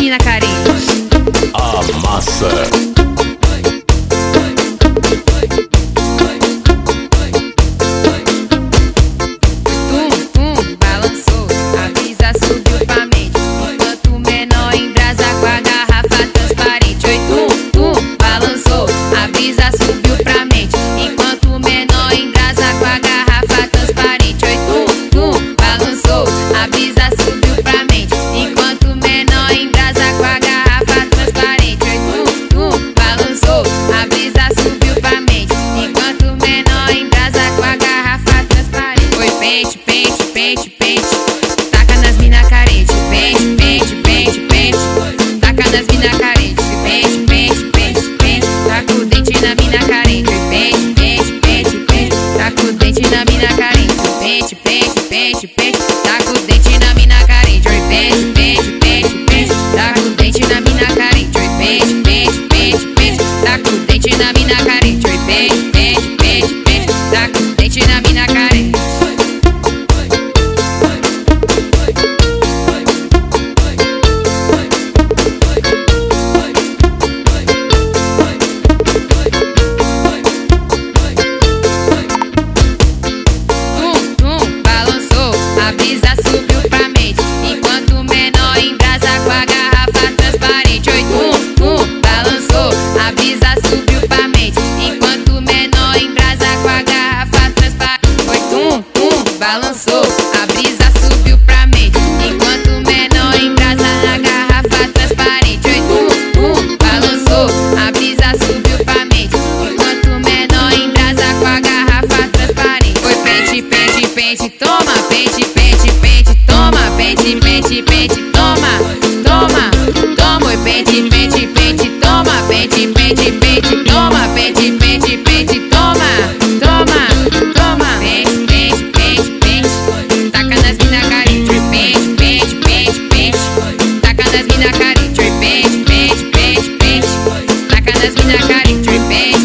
menina carente. A massa pente, pente. Taca nas mina carente, pente, pente, pente, pente. Taca nas mina carente, pente, pente, pente, pente. Taca o dente na mina carente, pente, pente, pente, pente. Taca o dente na mina carente, pente, pente, pente, pente. pente, pente, pente, toma, pente, pente, pente, toma, toma, toma, pente, pente, pente, toma, pente, pente, pente, toma, pente, pente, pente, toma, toma, toma, pente, pente, pente, pente, taca nas mina carente, pente, pente, pente, pente, taca nas mina carente, pente, pente, pente, pente, taca nas mina carente, pente